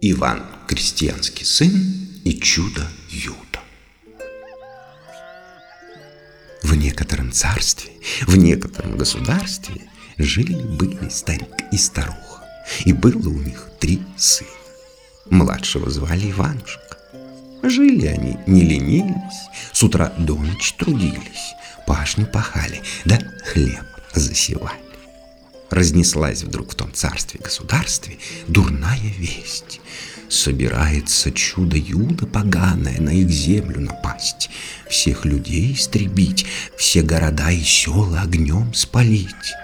Иван крестьянский сын и чудо Юда. В некотором царстве, в некотором государстве жили-были старик и старуха, и было у них три сына. Младшего звали Иванушка. Жили они, не ленились, с утра до ночи трудились, пашню пахали, да хлеб засевали. Разнеслась вдруг в том царстве-государстве дурная весть. Собирается чудо-юдо поганое на их землю напасть, всех людей истребить, все города и села огнем спалить.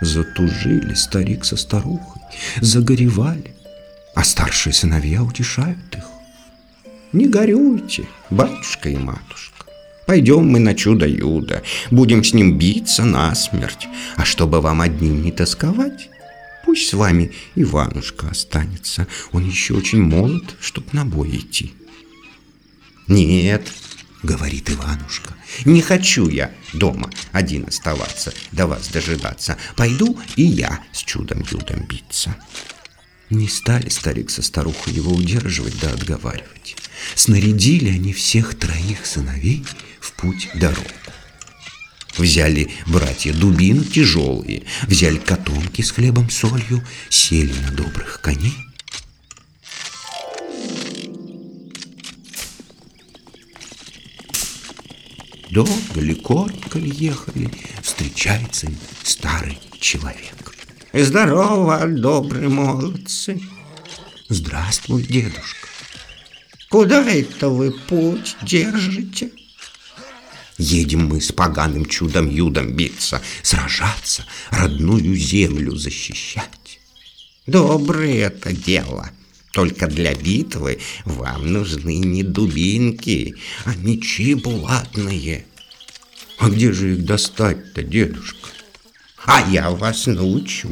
Затужили старик со старухой, загоревали, а старшие сыновья утешают их. Не горюйте, батюшка и матушка. Пойдем мы на чудо-юдо, будем с ним биться насмерть. А чтобы вам одним не тосковать, пусть с вами Иванушка останется. Он еще очень молод, чтоб на бой идти. Нет, говорит Иванушка, не хочу я дома один оставаться, до вас дожидаться. Пойду и я с чудом-юдом биться. Не стали старик со старухой его удерживать да отговаривать. Снарядили они всех троих сыновей в путь дорогу. Взяли братья дубины тяжелые, взяли котомки с хлебом солью, сели на добрых коней. Долго ли, коротко ли ехали, встречается старый человек. Здорово, добрые молодцы. Здравствуй, дедушка. Куда это вы путь держите? Едем мы с поганым чудом-юдом биться, сражаться, родную землю защищать. Доброе это дело. Только для битвы вам нужны не дубинки, а мечи булатные. А где же их достать-то, дедушка? А я вас научу.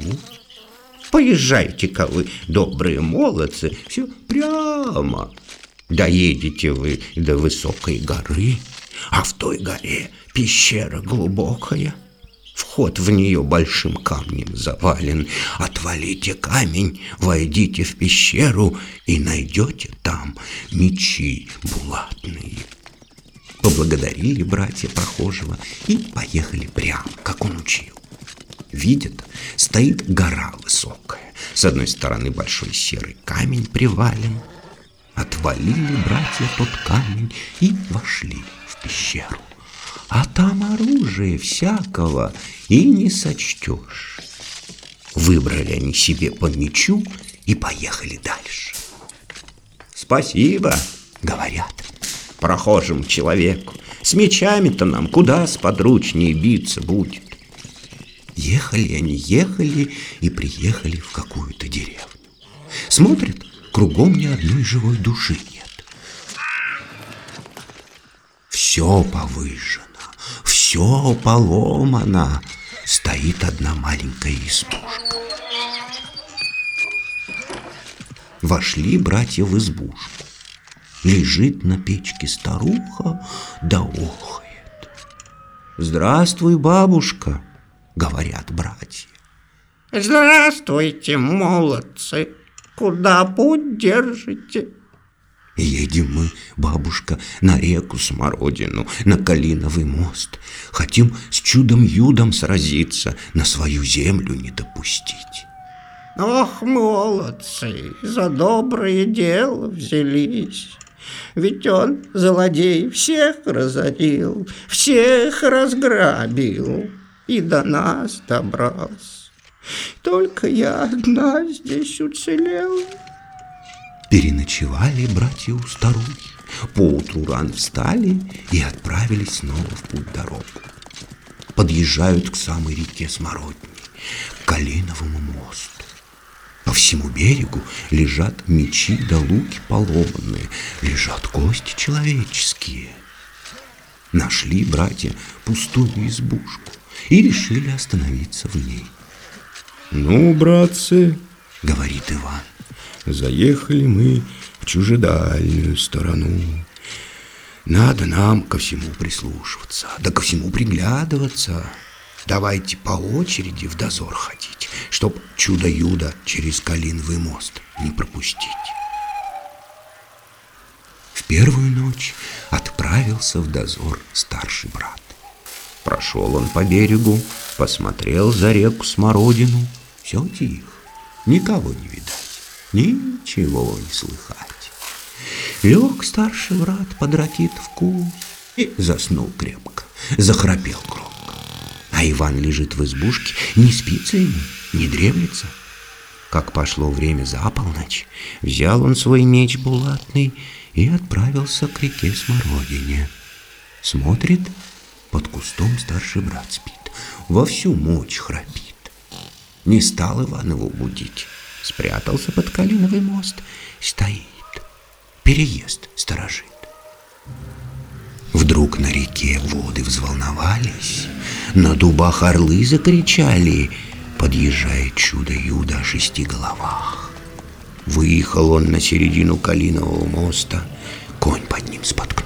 Поезжайте-ка вы, добрые молодцы, все прямо. Доедете вы до высокой горы, а в той горе пещера глубокая. Вход в нее большим камнем завален. Отвалите камень, войдите в пещеру и найдете там мечи булатные. Поблагодарили братья прохожего и поехали прямо, как он учил. Видят, стоит гора высокая. С одной стороны большой серый камень привален. Отвалили братья тот камень и вошли в пещеру. А там оружие всякого и не сочтешь. Выбрали они себе по мечу и поехали дальше. «Спасибо», — говорят, — «прохожему человеку. С мечами-то нам куда сподручнее биться будет». Ехали они, ехали и приехали в какую-то деревню. Смотрят, кругом ни одной живой души нет. Все повыжено, все поломано, стоит одна маленькая избушка. Вошли братья в избушку. Лежит на печке старуха, да охает. «Здравствуй, бабушка!» — говорят братья. Здравствуйте, молодцы! Куда путь держите? Едем мы, бабушка, на реку Смородину, на Калиновый мост. Хотим с чудом-юдом сразиться, на свою землю не допустить. Ох, молодцы, за доброе дело взялись. Ведь он, злодей, всех разорил, всех разграбил и до нас добрался. Только я одна здесь уцелела. Переночевали братья у старухи, поутру рано встали и отправились снова в путь дорогу. Подъезжают к самой реке Смородни, к Калиновому мосту. По всему берегу лежат мечи да луки поломанные, лежат кости человеческие. Нашли братья пустую избушку и решили остановиться в ней. «Ну, братцы, — говорит Иван, — заехали мы в чужедальнюю сторону. Надо нам ко всему прислушиваться, да ко всему приглядываться. Давайте по очереди в дозор ходить, чтоб чудо-юдо через Калиновый мост не пропустить. первую ночь отправился в дозор старший брат. Прошел он по берегу, посмотрел за реку Смородину. Все тихо, никого не видать, ничего не слыхать. Лег старший брат под ракит в кусь и заснул крепко, захрапел громко. А Иван лежит в избушке, не спится ему, не дремлется. Как пошло время за полночь, взял он свой меч булатный и отправился к реке Смородине. Смотрит, под кустом старший брат спит, во всю мочь храпит. Не стал Иван его будить, спрятался под калиновый мост, стоит, переезд сторожит. Вдруг на реке воды взволновались, на дубах орлы закричали, подъезжает чудо-юдо о шести головах. Выехал он на середину Калинового моста, конь под ним споткнулся,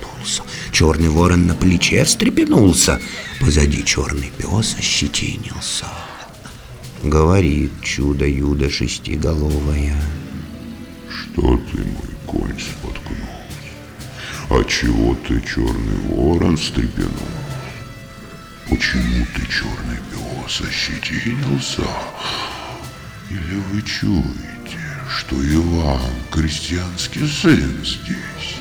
черный ворон на плече встрепенулся, позади черный пес ощетинился. Говорит чудо-юдо шестиголовая. Что ты, мой конь, споткнулся? А чего ты, черный ворон, встрепенул? Почему ты, черный пес, ощетинился? Или вы чуете, что Иван, крестьянский сын, здесь?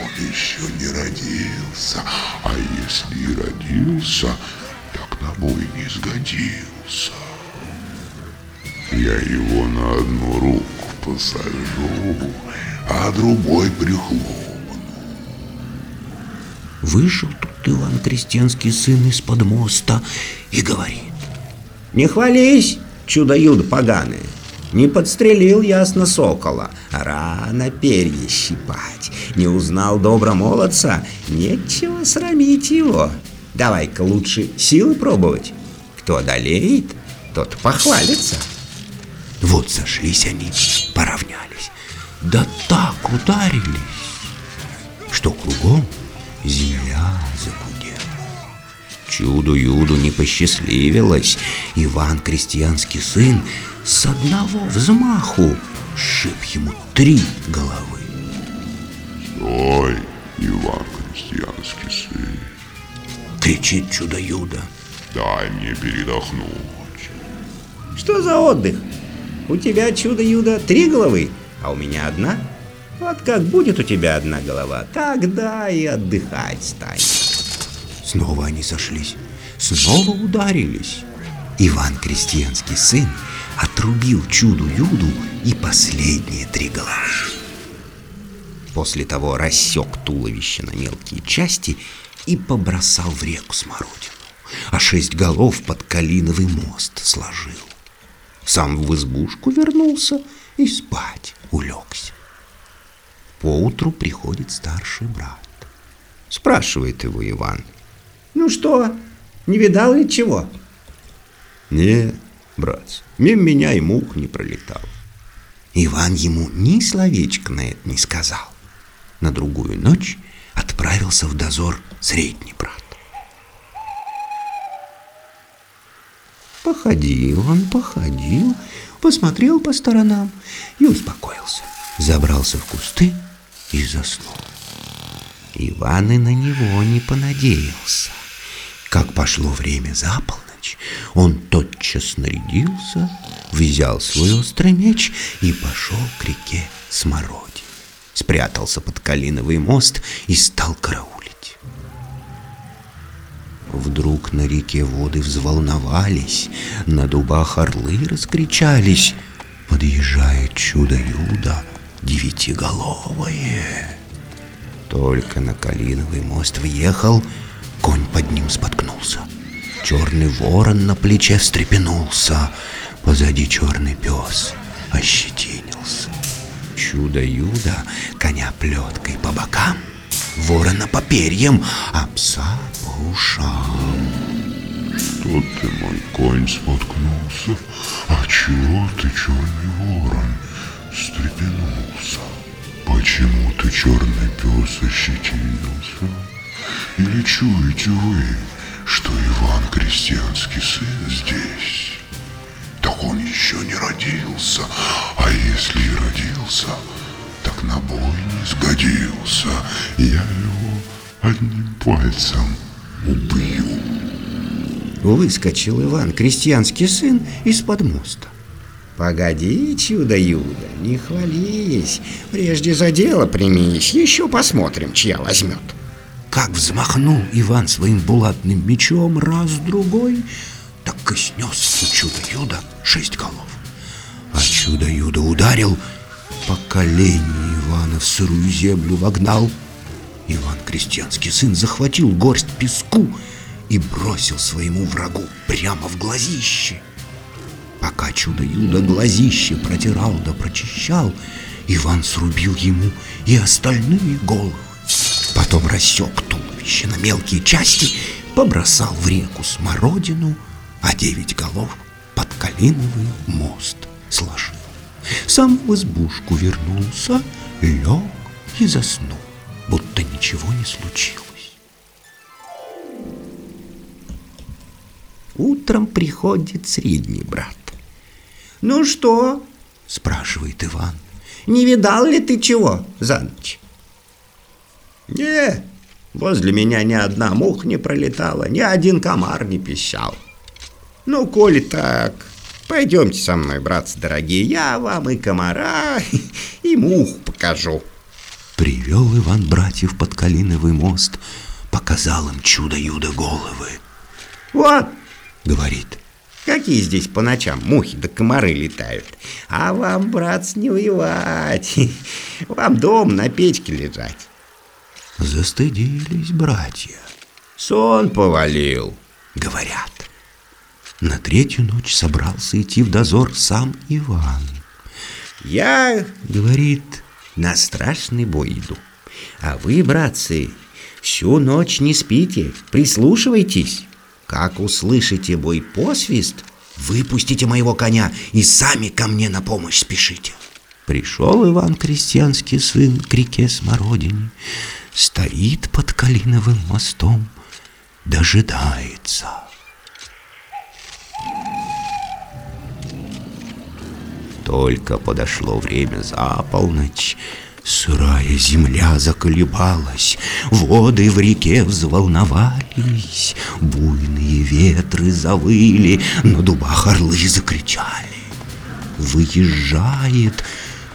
Он еще не родился, а если и родился, так на бой не сгодился. Я его на одну руку посажу, а другой прихлопну. Вышел тут Иван Крестьянский сын из-под моста и говорит. Не хвались, чудо-юдо поганое. Не подстрелил ясно сокола, рано перья щипать. Не узнал добра молодца, нечего срамить его. Давай-ка лучше силы пробовать. Кто одолеет, тот похвалится. Вот сошлись они, поравнялись, да так ударились, что кругом земля загудела. Чуду-юду не посчастливилось. Иван, крестьянский сын, с одного взмаху сшиб ему три головы. Стой, Иван Крестьянский сын, Кричит чудо-юдо. дай мне передохнуть. Что за отдых? У тебя чудо-юдо три головы, а у меня одна. Вот как будет у тебя одна голова, тогда и отдыхать станешь. Снова они сошлись, снова ударились. Иван Крестьянский сын отрубил чуду-юду и последние три головы. После того рассек туловище на мелкие части и побросал в реку смородину, а шесть голов под калиновый мост сложил. Сам в избушку вернулся и спать улегся. Поутру приходит старший брат. Спрашивает его Иван. Ну что, не видал ли чего? Нет, братец, мимо меня и мух не пролетал. Иван ему ни словечко на это не сказал. На другую ночь отправился в дозор средний брат. Походил он, походил, посмотрел по сторонам и успокоился. Забрался в кусты и заснул. Иван и на него не понадеялся. Как пошло время за полночь, он тотчас нарядился, взял свой острый меч и пошел к реке Смородин. Спрятался под Калиновый мост и стал караулить. Вдруг на реке воды взволновались, на дубах орлы раскричались. Подъезжает чудо-юдо девятиголовое. Только на Калиновый мост въехал, конь под ним споткнулся. Черный ворон на плече встрепенулся, позади черный пес ощетинился. Чудо-юдо коня плеткой по бокам, ворона по перьям, а пса по ушам. Что ты, мой конь, споткнулся? А чего ты, черный ворон, встрепенулся? Почему ты, черный пес, ощетинился? Или чуете вы, что Иван Крестьянский сын здесь? Еще не родился, а если и родился, так так на бой не сгодился. Я его одним пальцем убью. Выскочил Иван, крестьянский сын, из-под моста. Погоди, чудо-юдо, не хвались. Прежде за дело примись, еще посмотрим, чья возьмет. Как взмахнул Иван своим булатным мечом раз-другой, так и снес у чудо-юда шесть голов. А чудо-юдо ударил, по колени Ивана в сырую землю вогнал. Иван, крестьянский сын, захватил горсть песку и бросил своему врагу прямо в глазище. Пока чудо-юдо глазище протирал да прочищал, Иван срубил ему и остальные головы. Потом рассек туловище на мелкие части, побросал в реку смородину, а девять голов под калиновый мост сложил. Сам в избушку вернулся, лег и заснул, будто ничего не случилось. Утром приходит средний брат. «Ну что?» – спрашивает Иван. «Не видал ли ты чего за ночь?» «Не, возле меня ни одна муха не пролетала, ни один комар не пищал. Ну, коли так, пойдемте со мной, братцы дорогие, я вам и комара, и мух покажу». Привел Иван братьев под Калиновый мост, показал им чудо-юдо головы. «Вот», — говорит, — «какие здесь по ночам мухи да комары летают, а вам, братцы, не воевать, вам дом на печке лежать». Застыдились братья. «Сон повалил», — говорят. На третью ночь собрался идти в дозор сам Иван. «Я, — говорит, — на страшный бой иду. А вы, братцы, всю ночь не спите, прислушивайтесь. Как услышите бой посвист, выпустите моего коня и сами ко мне на помощь спешите». Пришел Иван Крестьянский сын к реке Смородине, Стоит под Калиновым мостом, дожидается. Только подошло время за полночь, Сырая земля заколебалась, Воды в реке взволновались, Буйные ветры завыли, На дубах орлы закричали. Выезжает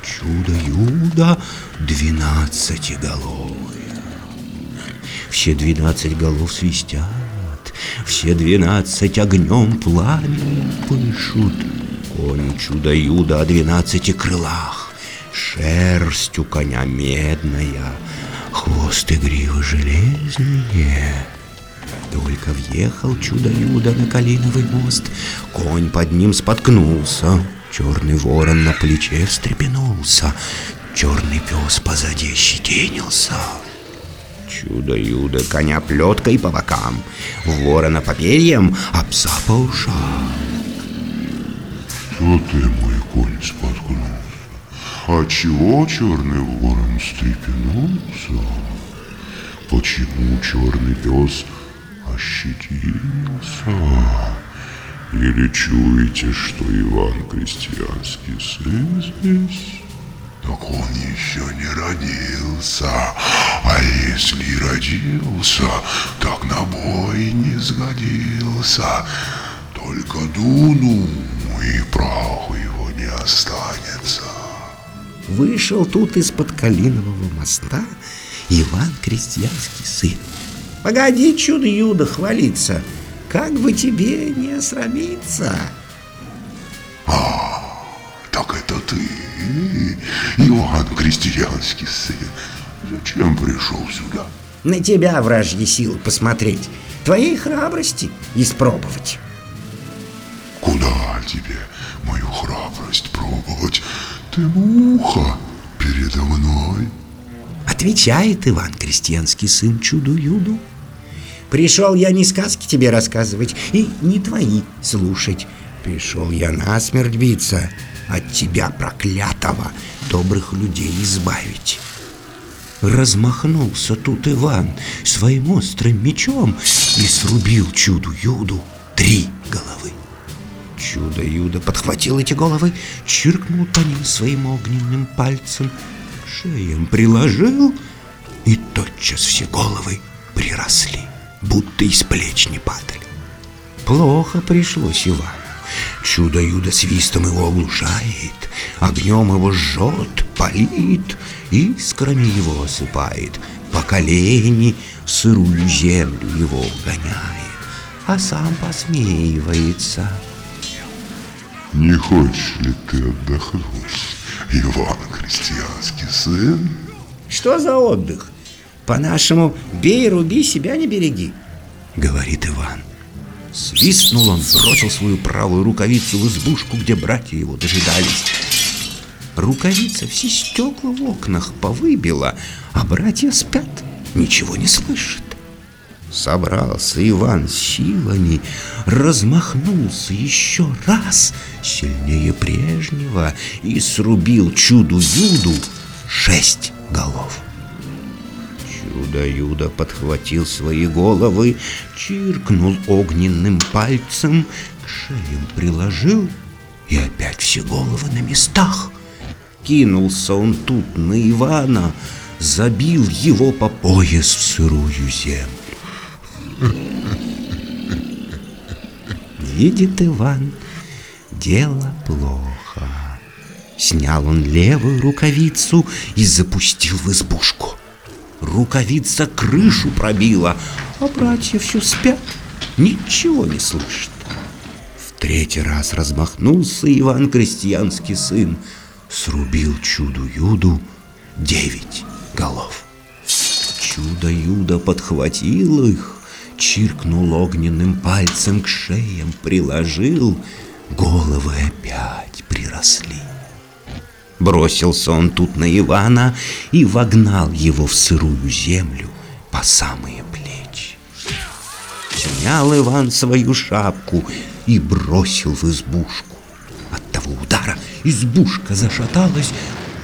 чудо-юдо двенадцатиголовый. Все двенадцать голов свистят, все двенадцать огнем пламенем пышут. Конь чудо-юдо о двенадцати крылах, шерсть у коня медная, хвост и грива железные. Только въехал чудо-юдо на Калиновый мост, конь под ним споткнулся, черный ворон на плече встрепенулся, черный пес позади щетинился. Чудо-юдо коня плеткой по бокам, ворона по перьям, а пса по ушам. Что ты, мой конь, споткнулся? А чего черный ворон встрепенулся? Почему черный пес ощетинился? Или чуете, что Иван Крестьянский сын здесь? Так он еще не родился, а если родился, так на бой не сгодился. Только дуну, и праху его не останется. Вышел тут из-под Калинового моста Иван Крестьянский сын. Погоди, чудо-юдо, хвалиться, как бы тебе не осрамиться. А, так это ты, Иван Крестьянский сын. Зачем пришел сюда? На тебя, вражьи силы, посмотреть, твоей храбрости испробовать. Куда тебе мою храбрость пробовать? Ты муха передо мной. Отвечает Иван Крестьянский сын чуду-юду. Пришел я не сказки тебе рассказывать и не твои слушать. Пришел я насмерть биться, от тебя, проклятого, добрых людей избавить. Размахнулся тут Иван своим острым мечом и срубил чуду-юду три головы. Чудо-юдо подхватил эти головы, чиркнул по ним своим огненным пальцем, шеям приложил, и тотчас все головы приросли, будто из плеч не падали. Плохо пришлось Ивану. Чудо-юдо свистом его оглушает, огнем его жжет, палит, искрами его осыпает, по колени в сырую землю его гоняет, а сам посмеивается. Не хочешь ли ты отдохнуть, Иван Крестьянский сын? Что за отдых? По-нашему, бей, руби, себя не береги. Говорит Иван. Свистнул он, бросил свою правую рукавицу в избушку, где братья его дожидались. Рукавица все стекла в окнах повыбила, а братья спят, ничего не слышат. Собрался Иван силами, размахнулся еще раз, сильнее прежнего, и срубил чуду-юду шесть голов. Чудо-юдо подхватил свои головы, чиркнул огненным пальцем, к шеям приложил, и опять все головы на местах. Кинулся он тут на Ивана, забил его по пояс в сырую землю. Видит Иван, дело плохо. Снял он левую рукавицу и запустил в избушку. Рукавица крышу пробила, а братья все спят, ничего не слышат. В третий раз размахнулся Иван Крестьянский сын, срубил чуду-юду девять голов. Чудо-юдо подхватил их, чиркнул огненным пальцем к шеям, приложил, головы опять приросли. Бросился он тут на Ивана и вогнал его в сырую землю по самые плечи. Снял Иван свою шапку и бросил в избушку. От того удара избушка зашаталась,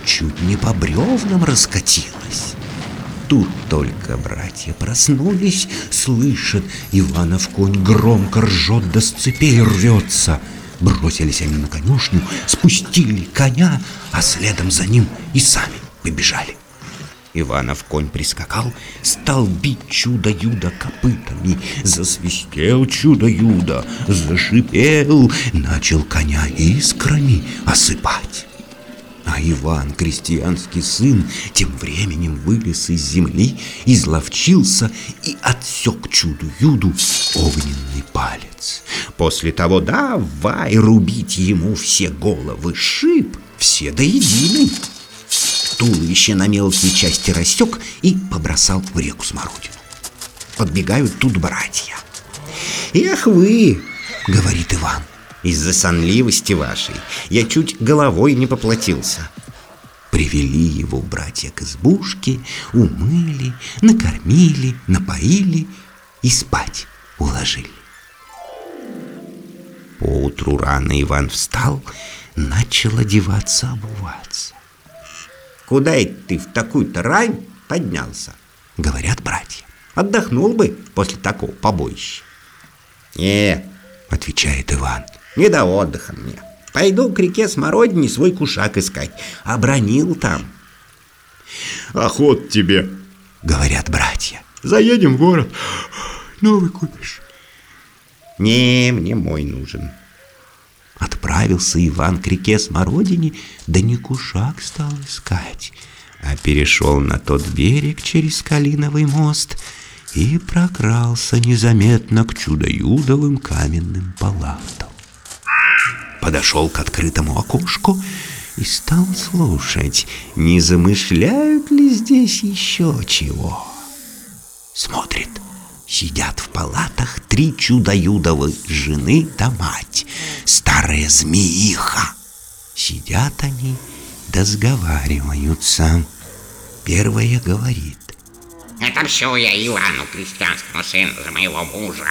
чуть не по бревнам раскатилась. Тут только братья проснулись, слышат, Иванов конь громко ржет да с цепей рвется. Бросились они на конюшню, спустили коня, а следом за ним и сами побежали. Иванов конь прискакал, стал бить чудо-юдо копытами, засвистел чудо-юдо, зашипел, начал коня искрами осыпать. А Иван, крестьянский сын, тем временем вылез из земли, изловчился и отсек чуду-юду огненный палец. После того давай рубить ему все головы, шип, все до единой. Туловище на мелкие части рассек и побросал в реку смородину. Подбегают тут братья. Эх вы, — говорит Иван. из-за сонливости вашей я чуть головой не поплатился. Привели его братья к избушке, умыли, накормили, напоили и спать уложили. Поутру рано Иван встал, начал одеваться, обуваться. Куда это ты в такую-то рань поднялся? Говорят братья. Отдохнул бы после такого побоища. Не, Отвечает Иван. не до отдыха мне. Пойду к реке Смородине свой кушак искать. Обронил там. Охот тебе. Говорят братья. Заедем в город, новый купишь. Не, мне мой нужен. Отправился Иван к реке Смородине, да не кушак стал искать, а перешел на тот берег через Калиновый мост и прокрался незаметно к чудо-юдовым каменным палатам. Подошел к открытому окошку и стал слушать, не замышляют ли здесь еще чего. Смотрит, сидят в палатах три чудо-юдовы жены да мать, старая змеиха. Сидят они да сговариваются. Первая говорит, Отомщу я Ивану, крестьянскому сыну, за моего мужа.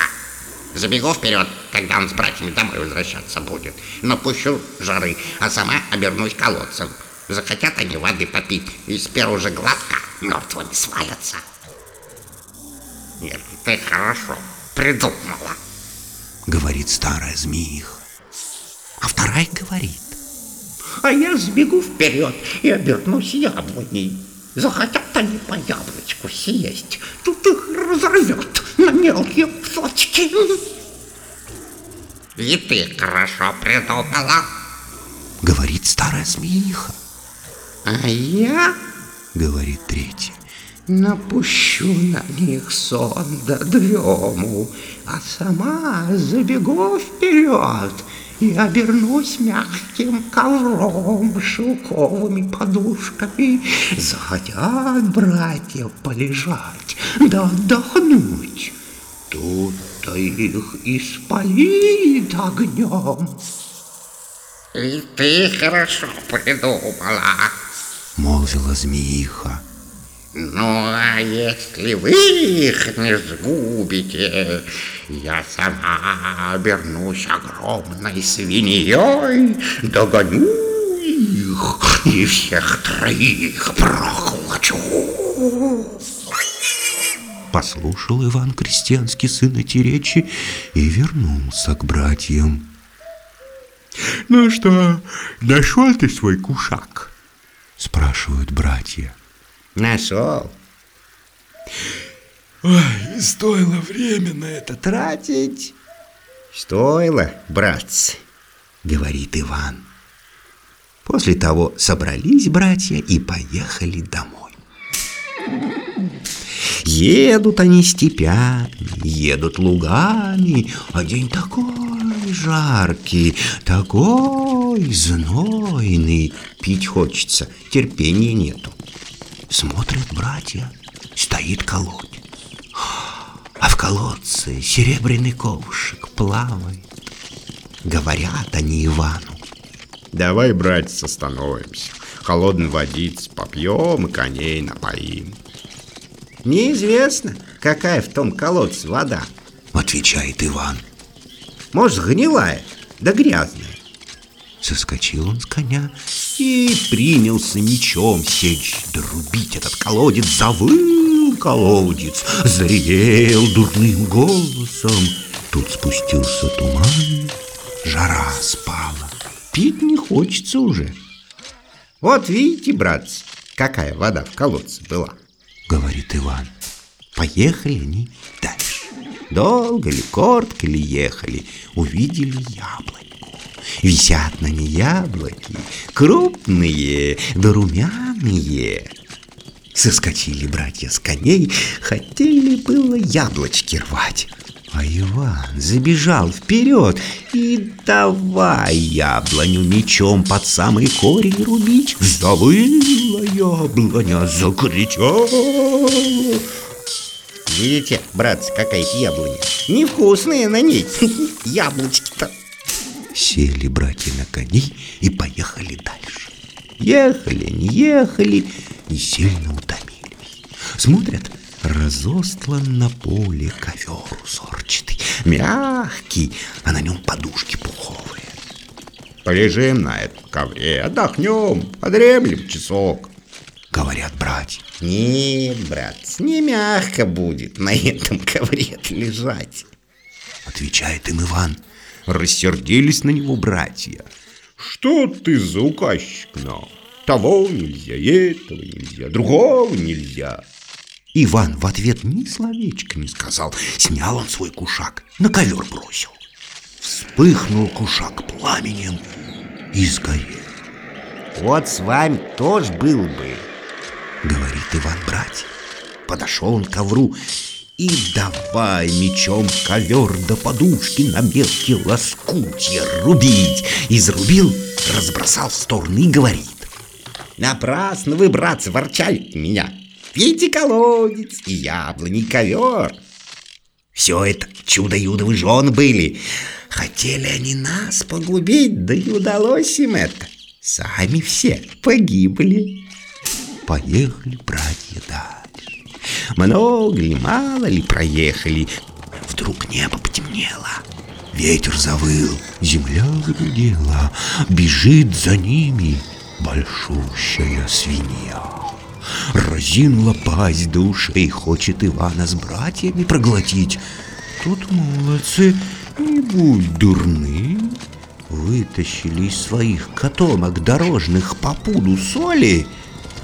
Забегу вперед, когда он с братьями домой возвращаться будет. Напущу жары, а сама обернусь колодцем. Захотят они воды попить, и с первого же глотка мертвыми свалятся. Нет, ты хорошо придумала. говорит старая змеиха. А вторая говорит, а я сбегу вперед и обернусь яблоней. Захотят они по яблочку съесть, тут их разорвет на мелкие кусочки. И ты хорошо придумала. Говорит старая змеиха. А я Говорит третья. Напущу на них сон да дрему, а сама забегу вперед и обернусь мягким ковром шелковыми подушками. Захотят братья полежать да отдохнуть. Тут-то их и спалит огнем. И ты хорошо придумала. Молвила змеиха. Ну, а если вы их не сгубите, я сама обернусь огромной свиньей, догоню их и всех троих прохлачу. Послушал Иван Крестьянский сын эти речи и вернулся к братьям. Ну что, нашел ты свой кушак? Спрашивают братья. Нашел. Ой, стоило время на это тратить. Стоило, братцы. Говорит Иван. После того собрались братья и поехали домой. Едут они степями, едут лугами, а день такой жаркий, такой знойный. Пить хочется, терпения нету. Смотрят братья, стоит колодец. А в колодце серебряный ковшик плавает. Говорят они Ивану. Давай, братец, остановимся. Холодной водицы попьем и коней напоим. Неизвестно, какая в том колодце вода. Отвечает Иван. Может, гнилая, да грязная. Соскочил он с коня и принялся мечом сечь, дорубить этот колодец. Завыл колодец, заревел дурным голосом. Тут спустился туман, жара спала. Пить не хочется уже, Вот видите, братцы, какая вода в колодце была. говорит Иван. Поехали они дальше. Долго ли, коротко ли ехали, увидели яблоньку. Висят на ней яблоки, крупные да румяные. Соскочили братья с коней, хотели было яблочки рвать. А Иван забежал вперед и давай яблоню мечом под самый корень рубить. Завыла яблоня, закричала. Видите, братцы, какая-то яблоня. Невкусные на ней яблочки-то. Сели братья на коней и поехали дальше. Ехали, не ехали и сильно утомились. Смотрят, разостлан на поле ковер узорчатый, мягкий, а на нем подушки пуховые. Полежим на этом ковре, отдохнем, подремлем часок. Говорят братья. Нет, братцы, не мягко будет на этом ковре лежать. Отвечает им Иван. Рассердились на него братья. Что ты за указчик нам? Того нельзя, этого нельзя, другого нельзя. Иван в ответ ни словечка не сказал. Снял он свой кушак, на ковер бросил. Вспыхнул кушак пламенем и сгорел. Вот с вами тоже был бы. Говорит Иван братья. Подошел он к ковру и давай мечом ковер до подушки на мелкие лоскутья рубить. Изрубил, разбросал в стороны и говорит. Напрасно вы, братцы, ворчали меня. Видите колодец и яблони, ковер. Все это чудо-юдовы жены были. Хотели они нас погубить, да и удалось им это. Сами все погибли. Поехали братья. Много ли, мало ли проехали. Вдруг небо потемнело. Ветер завыл, земля загудела. Бежит за ними большущая свинья. Разинула пасть до ушей, хочет Ивана с братьями проглотить. Тут молодцы, не будь дурны, вытащили из своих котомок дорожных по пуду соли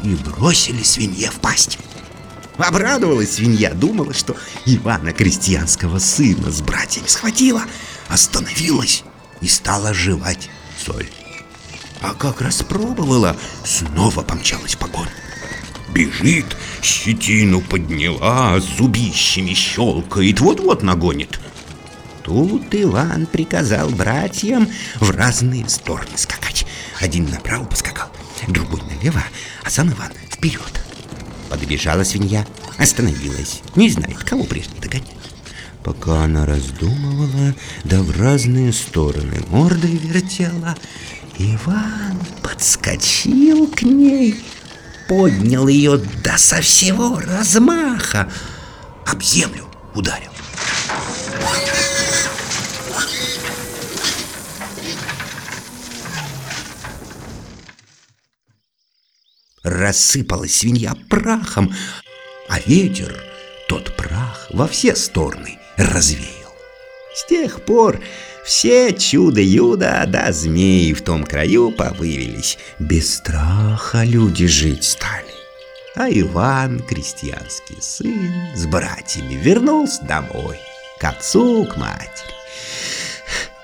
и бросили свинье в пасть. Обрадовалась свинья, думала, что Ивана Крестьянского сына с братьями схватила, остановилась и стала жевать соль. А как распробовала, снова помчалась в погоню. Бежит, щетину подняла, зубищами щелкает, вот-вот нагонит. Тут Иван приказал братьям в разные стороны скакать. Один направо поскакал, другой налево, а сам Иван вперед. Подбежала свинья, остановилась, не знает, кого прежде догонять. Пока она раздумывала, да в разные стороны мордой вертела, Иван подскочил к ней, поднял ее до со всего размаха, об землю ударил. Рассыпалась свинья прахом, а ветер тот прах во все стороны развеял. С тех пор все чудо-юдо да змеи в том краю повывелись. Без страха люди жить стали. А Иван, крестьянский сын, с братьями вернулся домой, к отцу, к матери.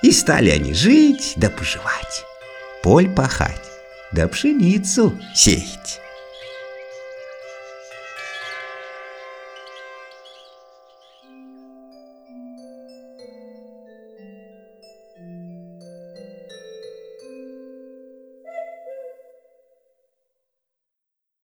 И стали они жить да поживать, поль пахать, да пшеницу сеять.